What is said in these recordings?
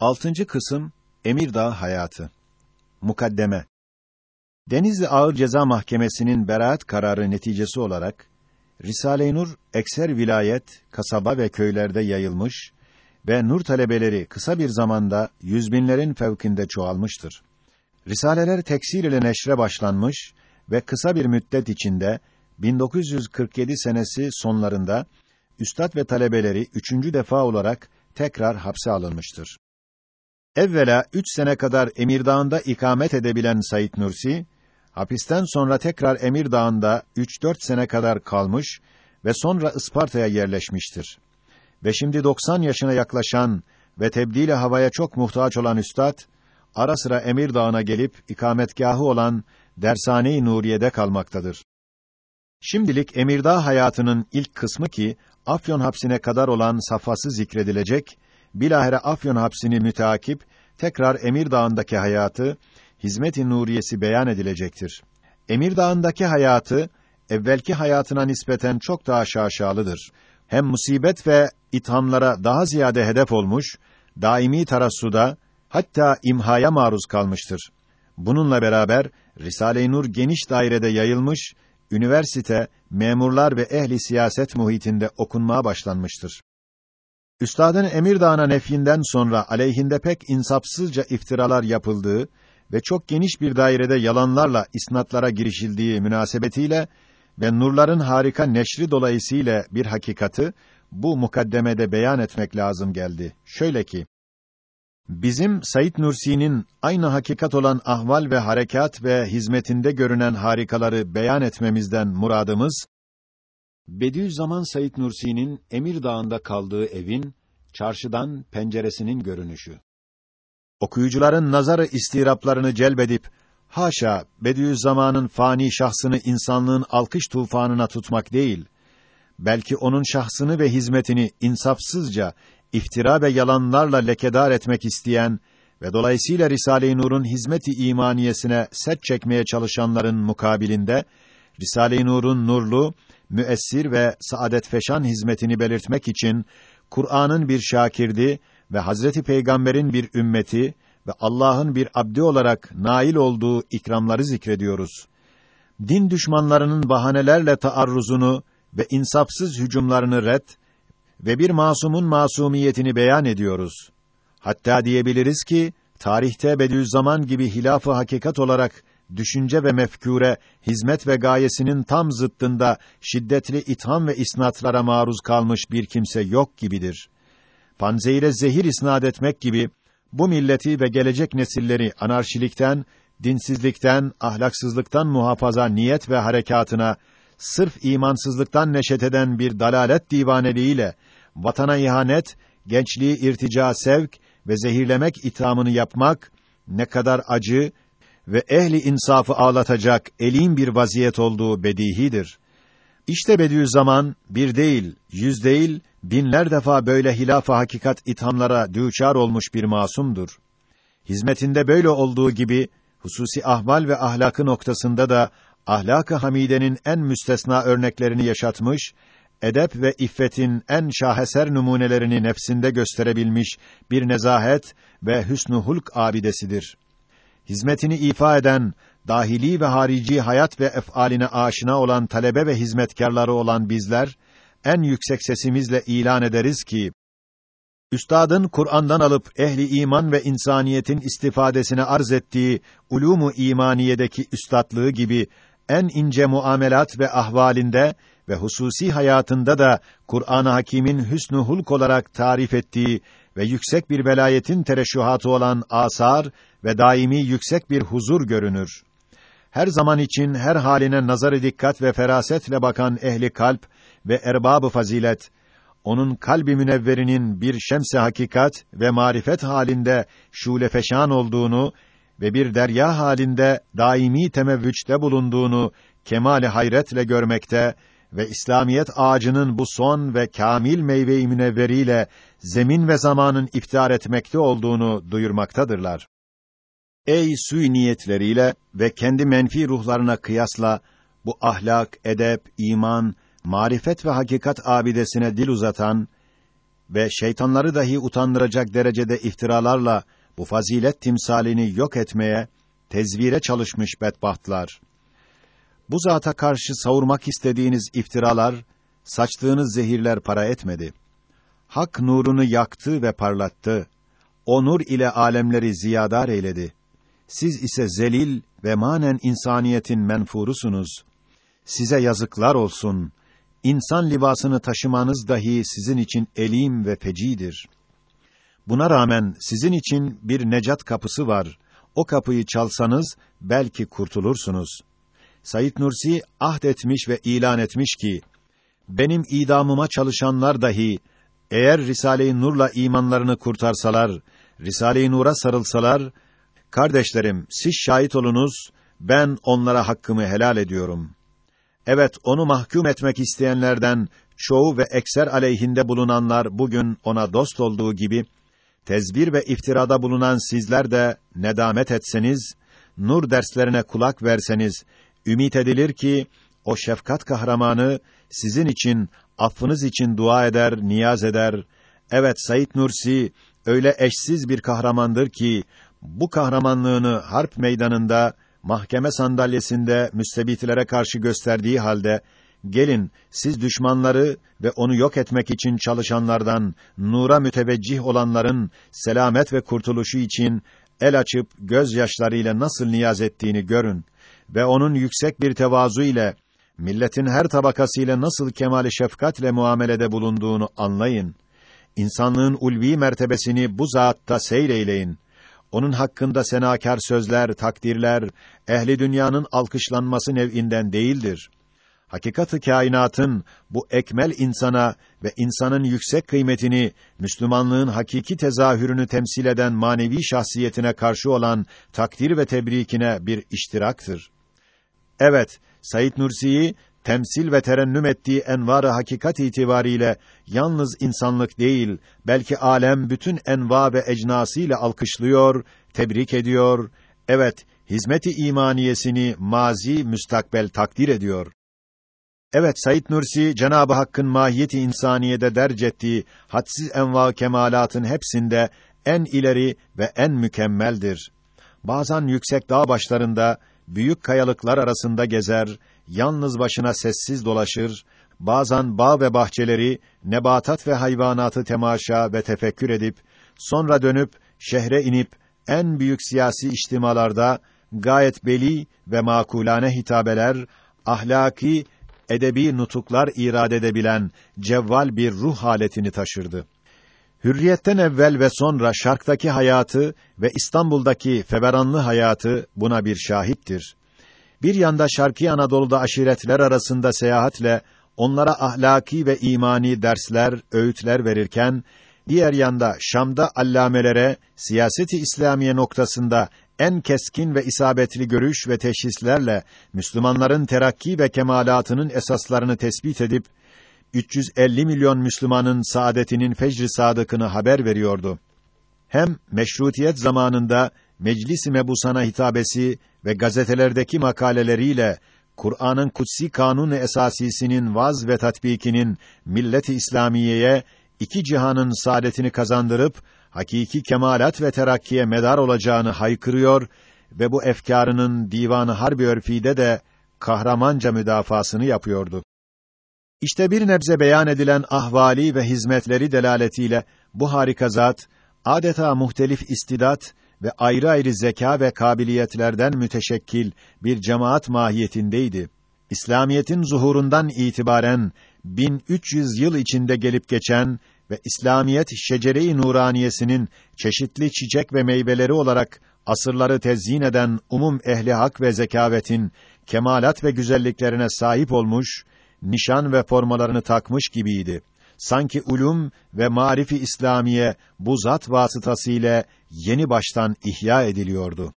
Altıncı kısım Emirdağ hayatı. Mukaddeme. Denizli Ağır Ceza Mahkemesi'nin beraat kararı neticesi olarak Risale-i Nur ekser vilayet, kasaba ve köylerde yayılmış ve nur talebeleri kısa bir zamanda yüz binlerin fevkinde çoğalmıştır. Risaleler teksir ile neşre başlanmış ve kısa bir müddet içinde 1947 senesi sonlarında üstad ve talebeleri üçüncü defa olarak tekrar hapse alınmıştır. Evvela üç sene kadar Emirdağ'ında ikamet edebilen Said Nursi, hapisten sonra tekrar Emirdağ'ında üç dört sene kadar kalmış ve sonra Isparta'ya yerleşmiştir. Ve şimdi 90 yaşına yaklaşan ve tebdili havaya çok muhtaç olan üstad, ara sıra Emirdağ'ına gelip ikametgahı olan Dersane-i Nuriye'de kalmaktadır. Şimdilik Emirdağ hayatının ilk kısmı ki Afyon hapsine kadar olan safhası zikredilecek bilahare Afyon hapsini müteakip tekrar Emirdağ'ındaki hayatı hizmet-i nuriyesi beyan edilecektir. Emirdağ'ındaki hayatı evvelki hayatına nispeten çok daha şaşalıdır. Hem musibet ve ithamlara daha ziyade hedef olmuş, daimi tarassuda hatta imhaya maruz kalmıştır. Bununla beraber Risale-i Nur geniş dairede yayılmış, üniversite, memurlar ve ehli siyaset muhitinde okunmaya başlanmıştır. Üstadın Emirdağ'ına nefyinden sonra aleyhinde pek insapsızca iftiralar yapıldığı ve çok geniş bir dairede yalanlarla isnatlara girişildiği münasebetiyle ve nurların harika neşri dolayısıyla bir hakikati bu mukaddemede beyan etmek lazım geldi. Şöyle ki, bizim Said Nursi'nin aynı hakikat olan ahval ve harekat ve hizmetinde görünen harikaları beyan etmemizden muradımız, Bediüzzaman Said Nursi'nin Emir Dağı'nda kaldığı evin çarşıdan penceresinin görünüşü. Okuyucuların nazarı istiraplarını celbedip haşa Bediüzzaman'ın fani şahsını insanlığın alkış tufanına tutmak değil, belki onun şahsını ve hizmetini insafsızca iftira ve yalanlarla lekedar etmek isteyen ve dolayısıyla Risale-i Nur'un hizmeti imaniyesine set çekmeye çalışanların mukabilinde Risale-i Nur'un nurlu müessir ve saadet feşan hizmetini belirtmek için Kur'an'ın bir şakirdi ve Hazreti Peygamber'in bir ümmeti ve Allah'ın bir abdi olarak nail olduğu ikramları zikrediyoruz. Din düşmanlarının bahanelerle taarruzunu ve insapsız hücumlarını red ve bir masumun masumiyetini beyan ediyoruz. Hatta diyebiliriz ki tarihte Bediüzzaman gibi hilaf-ı hakikat olarak düşünce ve mefkûre, hizmet ve gayesinin tam zıttında şiddetli itham ve isnatlara maruz kalmış bir kimse yok gibidir. Panzehire zehir isnat etmek gibi bu milleti ve gelecek nesilleri anarşilikten, dinsizlikten, ahlaksızlıktan muhafaza niyet ve harekatına sırf imansızlıktan neşet eden bir dalalet divaneliğiyle vatana ihanet, gençliği irtica sevk ve zehirlemek ithamını yapmak ne kadar acı ve ehli insafı ağlatacak elin bir vaziyet olduğu bedihidir. İşte Bediüzzaman bir değil, yüz değil, binler defa böyle hilaf-ı hakikat ithamlara düçar olmuş bir masumdur. Hizmetinde böyle olduğu gibi hususi ahval ve ahlakı noktasında da ahlak-ı hamidenin en müstesna örneklerini yaşatmış, edep ve iffetin en şaheser numunelerini nefsinde gösterebilmiş bir nezahet ve hüsnü hulk abidesidir hizmetini ifa eden, dahili ve harici hayat ve efaline aşina olan talebe ve hizmetkarları olan bizler, en yüksek sesimizle ilan ederiz ki, Üstadın Kur'an'dan alıp ehli iman ve insaniyetin istifadesine arz ettiği ulumu imaniyedeki üstatlığı gibi en ince muamelat ve ahvalinde ve hususi hayatında da Kur'an-ı Hakîm'in hüsnü hulk olarak tarif ettiği ve yüksek bir velayetin tereşşuhatı olan asar ve daimi yüksek bir huzur görünür. Her zaman için her haline nazarı dikkat ve ferasetle bakan ehli kalp ve erbab-ı fazilet onun kalbi münevverinin bir şems-i hakikat ve marifet halinde şule feşan olduğunu ve bir derya halinde daimi temevvüçte bulunduğunu kemali hayretle görmekte ve İslamiyet ağacının bu son ve kamil meyve-i münevveriyle zemin ve zamanın iftar etmekte olduğunu duyurmaktadırlar. Ey sui niyetleriyle ve kendi menfi ruhlarına kıyasla bu ahlak, edep, iman, marifet ve hakikat abidesine dil uzatan ve şeytanları dahi utandıracak derecede iftiralarla bu fazilet timsalini yok etmeye, tezvire çalışmış bedbahtlar. Bu zata karşı savurmak istediğiniz iftiralar, saçtığınız zehirler para etmedi. Hak nurunu yaktı ve parlattı. O nur ile alemleri ziyadar eyledi. Siz ise zelil ve manen insaniyetin menfurusunuz. Size yazıklar olsun. İnsan libasını taşımanız dahi sizin için elim ve fecidir. Buna rağmen sizin için bir necat kapısı var. O kapıyı çalsanız belki kurtulursunuz. Said Nursi ahd etmiş ve ilan etmiş ki benim idamıma çalışanlar dahi eğer Risale-i Nur'la imanlarını kurtarsalar, Risale-i Nur'a sarılsalar, kardeşlerim siz şahit olunuz, ben onlara hakkımı helal ediyorum. Evet, onu mahkum etmek isteyenlerden çoğu ve ekser aleyhinde bulunanlar bugün ona dost olduğu gibi, tezbir ve iftirada bulunan sizler de nedamet etseniz, nur derslerine kulak verseniz, ümit edilir ki, o şefkat kahramanı sizin için, affınız için dua eder, niyaz eder. Evet, Said Nursi öyle eşsiz bir kahramandır ki bu kahramanlığını harp meydanında, mahkeme sandalyesinde müstebitlere karşı gösterdiği halde gelin siz düşmanları ve onu yok etmek için çalışanlardan nura müteveccih olanların selamet ve kurtuluşu için el açıp gözyaşlarıyla nasıl niyaz ettiğini görün ve onun yüksek bir tevazu ile milletin her tabakasıyla nasıl kemale şefkatle muamelede bulunduğunu anlayın. İnsanlığın ulvi mertebesini bu zatta seyreyleyin. Onun hakkında senakar sözler, takdirler, ehli dünyanın alkışlanması nev'inden değildir. Hakikatı kainatın bu ekmel insana ve insanın yüksek kıymetini, Müslümanlığın hakiki tezahürünü temsil eden manevi şahsiyetine karşı olan takdir ve tebrikine bir iştiraktır. Evet, Said Nursi'yi temsil ve terennüm ettiği envar-ı hakikat itibariyle yalnız insanlık değil, belki alem bütün enva ve ecnasıyla alkışlıyor, tebrik ediyor. Evet, hizmeti imaniyesini mazi müstakbel takdir ediyor. Evet Said Nursi Cenabı Hakk'ın mahiyeti insaniyede derc ettiği hadsiz enva kemalatın hepsinde en ileri ve en mükemmeldir. Bazen yüksek dağ başlarında büyük kayalıklar arasında gezer, yalnız başına sessiz dolaşır, bazen bağ ve bahçeleri, nebatat ve hayvanatı temaşa ve tefekkür edip, sonra dönüp, şehre inip, en büyük siyasi içtimalarda, gayet beli ve makulane hitabeler, ahlaki, edebi nutuklar irad edebilen cevval bir ruh haletini taşırdı. Hürriyetten evvel ve sonra şarktaki hayatı ve İstanbul'daki feveranlı hayatı buna bir şahittir. Bir yanda Şarkı Anadolu'da aşiretler arasında seyahatle onlara ahlaki ve imani dersler, öğütler verirken diğer yanda Şam'da allamelere siyaseti İslamiye noktasında en keskin ve isabetli görüş ve teşhislerle Müslümanların terakki ve kemalatının esaslarını tespit edip 350 milyon Müslümanın saadetinin fecr sadıkını haber veriyordu. Hem meşrutiyet zamanında Meclis-i Mebusana hitabesi ve gazetelerdeki makaleleriyle Kur'an'ın kutsi kanun esasisinin vaz ve tatbikinin millet-i İslamiye'ye iki cihanın saadetini kazandırıp hakiki kemalat ve terakkiye medar olacağını haykırıyor ve bu efkarının divanı harbi örfide de kahramanca müdafasını yapıyordu. İşte bir nebze beyan edilen ahvali ve hizmetleri delaletiyle bu harika zat adeta muhtelif istidat ve ayrı ayrı zeka ve kabiliyetlerden müteşekkil bir cemaat mahiyetindeydi. İslamiyetin zuhurundan itibaren 1300 yıl içinde gelip geçen ve İslamiyet şecere-i nuraniyesinin çeşitli çiçek ve meyveleri olarak asırları tezyin eden umum ehli hak ve zekavetin kemalat ve güzelliklerine sahip olmuş nişan ve formalarını takmış gibiydi. Sanki ulum ve marifi İslamiye bu zat vasıtasıyla yeni baştan ihya ediliyordu.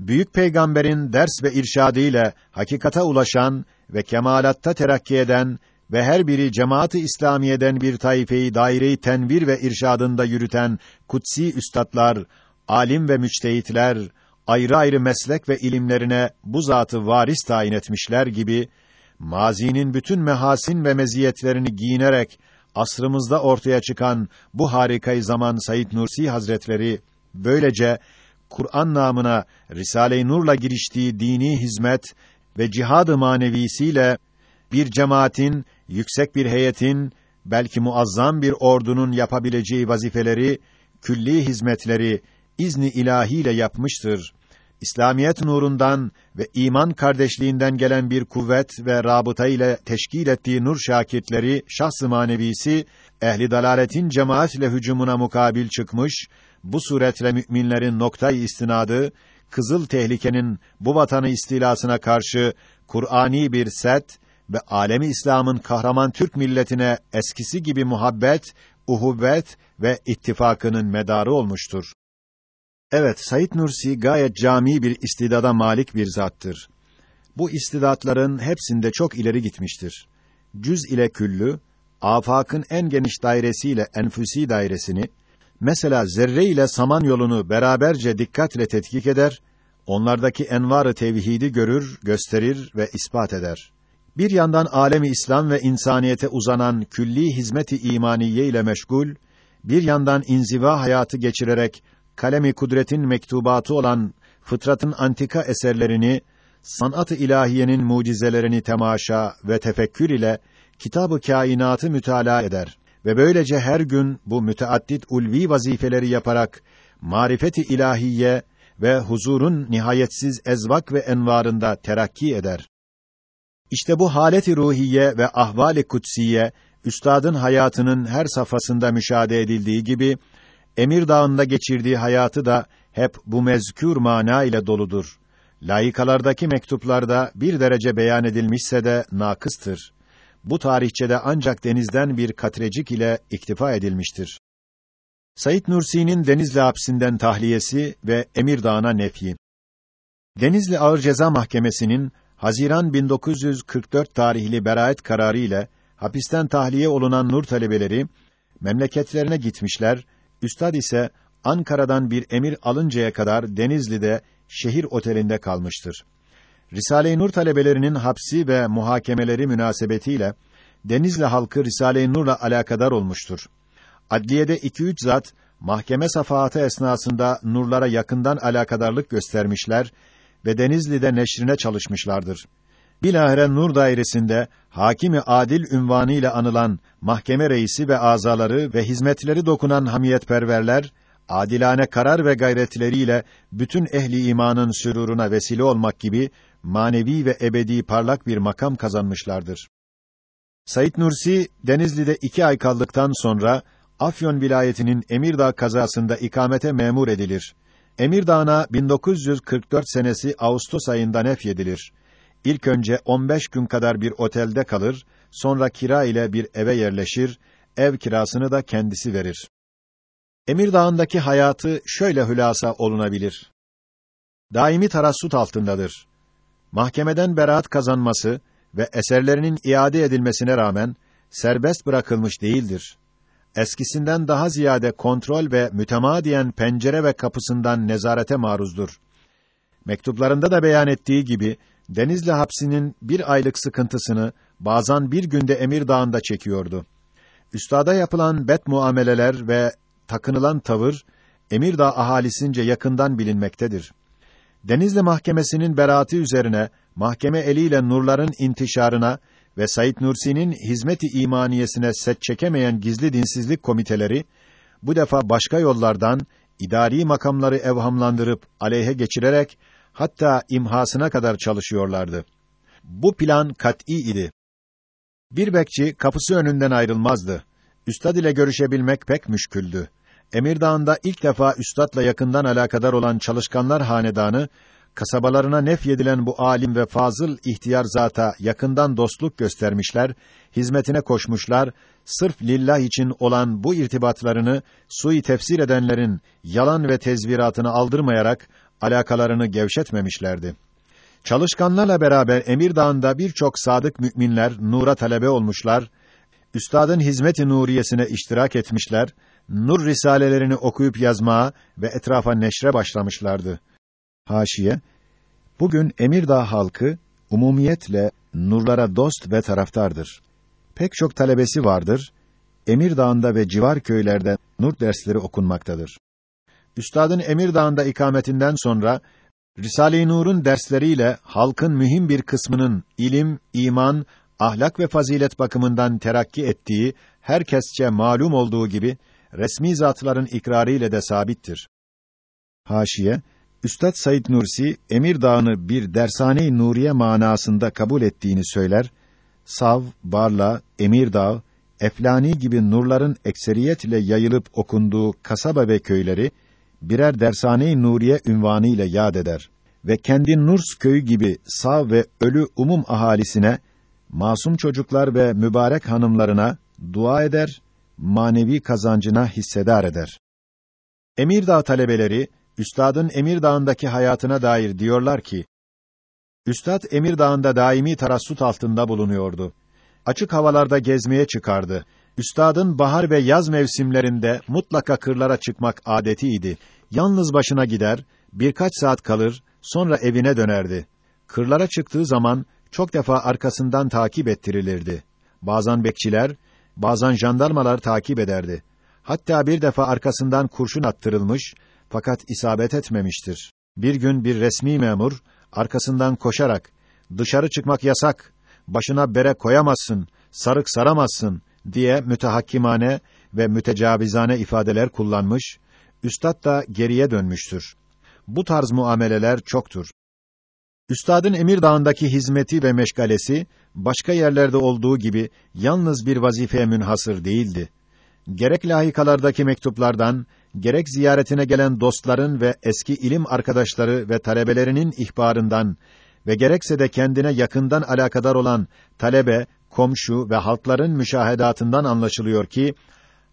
Büyük peygamberin ders ve irşadı ile hakikata ulaşan ve kemalatta terakki eden ve her biri cemaat-ı İslamiye'den bir taifeyi daire-i tenvir ve irşadında yürüten kutsi üstadlar, alim ve müçtehitler ayrı ayrı meslek ve ilimlerine bu zatı varis tayin etmişler gibi mazinin bütün mehasin ve meziyetlerini giyinerek asrımızda ortaya çıkan bu harikayı zaman Said Nursi Hazretleri böylece Kur'an namına Risale-i Nur'la giriştiği dini hizmet ve cihad-ı manevisiyle bir cemaatin, yüksek bir heyetin, belki muazzam bir ordunun yapabileceği vazifeleri, külli hizmetleri izni ilahiyle yapmıştır. İslamiyet nurundan ve iman kardeşliğinden gelen bir kuvvet ve rabıta ile teşkil ettiği nur şakirtleri şahs-ı manevisi ehli dalaletin cemaatle hücumuna mukabil çıkmış. Bu suretle müminlerin noktayı istinadı kızıl tehlikenin bu vatanı istilasına karşı Kur'ani bir set ve alemi İslam'ın kahraman Türk milletine eskisi gibi muhabbet, uhubet ve ittifakının medarı olmuştur. Evet, Said Nursi gayet cami bir istidada malik bir zattır. Bu istidatların hepsinde çok ileri gitmiştir. Cüz ile küllü, afakın en geniş dairesiyle enfüsi dairesini, mesela zerre ile saman yolunu beraberce dikkatle tetkik eder, onlardaki envarı tevhidi görür, gösterir ve ispat eder. Bir yandan alemi İslam ve insaniyete uzanan külli hizmeti imaniye ile meşgul, bir yandan inziva hayatı geçirerek kalemi kudretin mektubatı olan fıtratın antika eserlerini, sanat-ı ilahiyenin mucizelerini temaşa ve tefekkür ile kitabı kainatı mütalaa eder ve böylece her gün bu müteaddit ulvi vazifeleri yaparak marifeti ilahiye ve huzurun nihayetsiz ezvak ve envarında terakki eder. İşte bu haleti ruhiye ve ahvali kutsiye üstadın hayatının her safhasında müşahede edildiği gibi Emir Dağı'nda geçirdiği hayatı da hep bu mezkür mana ile doludur. Layıkalardaki mektuplarda bir derece beyan edilmişse de nakıstır. Bu tarihçede ancak denizden bir katrecik ile iktifa edilmiştir. Said Nursi'nin Denizli hapsinden tahliyesi ve Emir Dağı'na nefyi. Denizli Ağır Ceza Mahkemesi'nin Haziran 1944 tarihli beraat kararı ile hapisten tahliye olunan nur talebeleri memleketlerine gitmişler Üstad ise Ankara'dan bir emir alıncaya kadar Denizli'de şehir otelinde kalmıştır. Risale-i Nur talebelerinin hapsi ve muhakemeleri münasebetiyle Denizli halkı Risale-i Nur'la alakadar olmuştur. Adliyede iki üç zat mahkeme safahatı esnasında nurlara yakından alakadarlık göstermişler ve Denizli'de neşrine çalışmışlardır. Bilahare Nur dairesinde hakimi adil ünvanı ile anılan mahkeme reisi ve azaları ve hizmetleri dokunan hamiyetperverler adilane karar ve gayretleriyle bütün ehli imanın süruruna vesile olmak gibi manevi ve ebedi parlak bir makam kazanmışlardır. Said Nursi Denizli'de iki ay kaldıktan sonra Afyon vilayetinin Emirdağ kazasında ikamete memur edilir. Emirdağ'a 1944 senesi Ağustos ayında nefyedilir. İlk önce 15 gün kadar bir otelde kalır, sonra kira ile bir eve yerleşir, ev kirasını da kendisi verir. Emir Dağı'ndaki hayatı şöyle hülasa olunabilir. Daimi tarassut altındadır. Mahkemeden beraat kazanması ve eserlerinin iade edilmesine rağmen serbest bırakılmış değildir. Eskisinden daha ziyade kontrol ve mütemadiyen pencere ve kapısından nezarete maruzdur. Mektuplarında da beyan ettiği gibi Denizli hapsinin bir aylık sıkıntısını bazen bir günde Emir Dağı'nda çekiyordu. Üstada yapılan bet muameleler ve takınılan tavır Emirdağ ahalisince yakından bilinmektedir. Denizli Mahkemesi'nin beraati üzerine mahkeme eliyle nurların intişarına ve Said Nursi'nin hizmeti imaniyesine set çekemeyen gizli dinsizlik komiteleri bu defa başka yollardan idari makamları evhamlandırıp aleyhe geçirerek hatta imhasına kadar çalışıyorlardı. Bu plan kat'î idi. Bir bekçi kapısı önünden ayrılmazdı. Üstad ile görüşebilmek pek müşküldü. Emirdağ'ında ilk defa üstadla yakından alakadar olan çalışkanlar hanedanı, kasabalarına nef yedilen bu alim ve fazıl ihtiyar zata yakından dostluk göstermişler, hizmetine koşmuşlar, sırf lillah için olan bu irtibatlarını sui tefsir edenlerin yalan ve tezviratını aldırmayarak alakalarını gevşetmemişlerdi. Çalışkanlarla beraber Emir Dağı'nda birçok sadık müminler nura talebe olmuşlar, üstadın hizmet-i nuriyesine iştirak etmişler, nur risalelerini okuyup yazmaya ve etrafa neşre başlamışlardı. Haşiye Bugün Emirdağ halkı umumiyetle nurlara dost ve taraftardır. Pek çok talebesi vardır. Emirdağ'ında ve civar köylerde nur dersleri okunmaktadır. Üstadın Emirdağ'ında ikametinden sonra Risale-i Nur'un dersleriyle halkın mühim bir kısmının ilim, iman, ahlak ve fazilet bakımından terakki ettiği herkesçe malum olduğu gibi resmi zatların ikrarı ile de sabittir. Haşiye Üstad Said Nursi Emir Dağı'nı bir dershane-i nuriye manasında kabul ettiğini söyler. Sav, Barla, Emir Dağı, Eflani gibi nurların ekseriyet ile yayılıp okunduğu kasaba ve köyleri birer dershane-i nuriye ünvanı ile yad eder ve kendi Nurs köyü gibi sağ ve ölü umum ahalisine, masum çocuklar ve mübarek hanımlarına dua eder, manevi kazancına hissedar eder. Emirdağ talebeleri Üstadın Emirdağ'ındaki hayatına dair diyorlar ki, Üstad Emirdağ'ında daimi tarassut altında bulunuyordu. Açık havalarda gezmeye çıkardı. Üstadın bahar ve yaz mevsimlerinde mutlaka kırlara çıkmak adetiydi. Yalnız başına gider, birkaç saat kalır, sonra evine dönerdi. Kırlara çıktığı zaman çok defa arkasından takip ettirilirdi. Bazen bekçiler, bazen jandarmalar takip ederdi. Hatta bir defa arkasından kurşun attırılmış fakat isabet etmemiştir. Bir gün bir resmi memur arkasından koşarak dışarı çıkmak yasak, başına bere koyamazsın, sarık saramazsın diye mütehakkimane ve mütecavizane ifadeler kullanmış, üstad da geriye dönmüştür. Bu tarz muameleler çoktur. Üstadın Emir Dağı'ndaki hizmeti ve meşgalesi başka yerlerde olduğu gibi yalnız bir vazifeye münhasır değildi. Gerek lahikalardaki mektuplardan, gerek ziyaretine gelen dostların ve eski ilim arkadaşları ve talebelerinin ihbarından ve gerekse de kendine yakından alakadar olan talebe, komşu ve halkların müşahedatından anlaşılıyor ki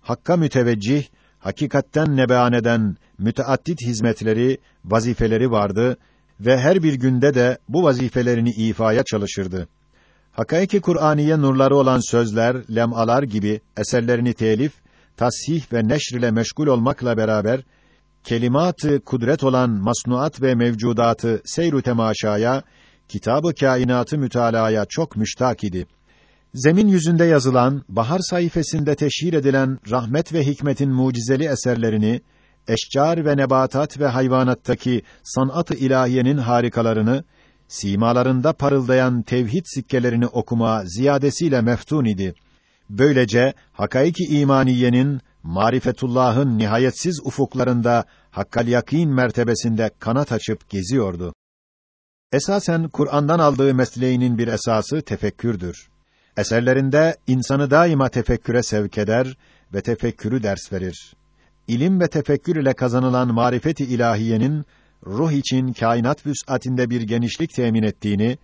hakka müteveccih, hakikatten nebean eden müteaddit hizmetleri, vazifeleri vardı ve her bir günde de bu vazifelerini ifaya çalışırdı. Hakaiki Kur'aniye nurları olan sözler, lemalar gibi eserlerini telif, tasih ve neşr ile meşgul olmakla beraber kelimatı kudret olan masnuat ve mevcudatı seyru temaşaya, kitabı kainatı mütalaya çok müştak idi. Zemin yüzünde yazılan, bahar sayfasında teşhir edilen rahmet ve hikmetin mucizeli eserlerini, eşcar ve nebatat ve hayvanattaki sanat-ı ilahiyenin harikalarını, simalarında parıldayan tevhid sikkelerini okuma ziyadesiyle meftun idi. Böylece hakaiki imaniyenin marifetullah'ın nihayetsiz ufuklarında hakkal yakin mertebesinde kanat açıp geziyordu. Esasen Kur'an'dan aldığı mesleğinin bir esası tefekkürdür. Eserlerinde insanı daima tefekküre sevk eder ve tefekkürü ders verir. İlim ve tefekkür ile kazanılan marifeti ilahiyenin ruh için kainat vüs'atinde bir genişlik temin ettiğini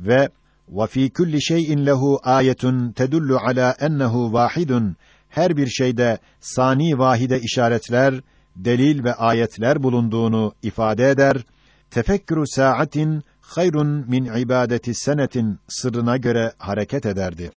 ve وَفِي كُلِّ شَيْءٍ لَهُ آيَةٌ تَدُلُّ عَلَى أَنَّهُ وَاحِدٌ Her bir şeyde sani vahide işaretler, delil ve ayetler bulunduğunu ifade eder. Tefekkürü saatin hayrun min ibadeti senetin sırrına göre hareket ederdi.